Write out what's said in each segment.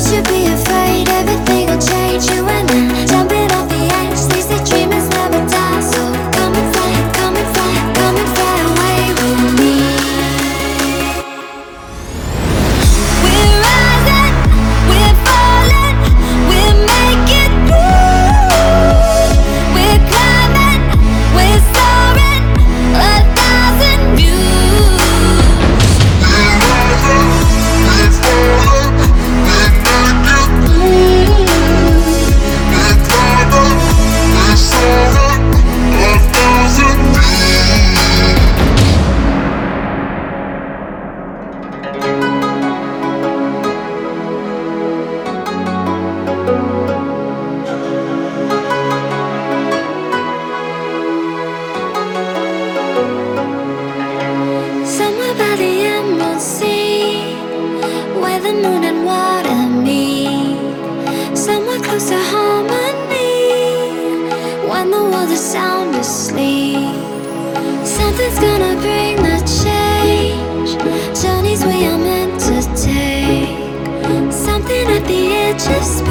Don't you be afraid, everything will change you and I. comes a harmony when the world is sound asleep. Something's gonna bring the change. Journeys we are meant to take. Something at the edge of space.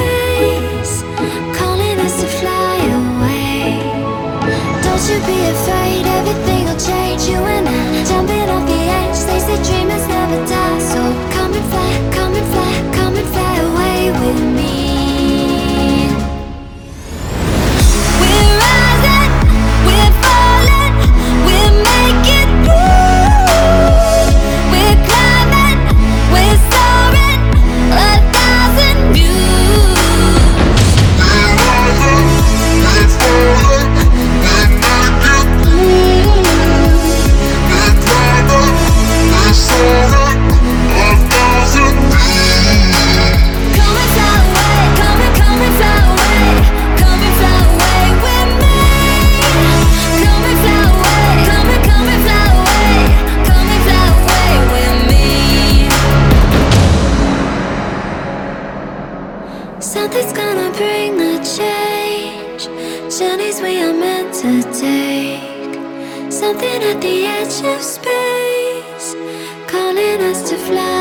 We are meant to take. Something at the edge of space, calling us to fly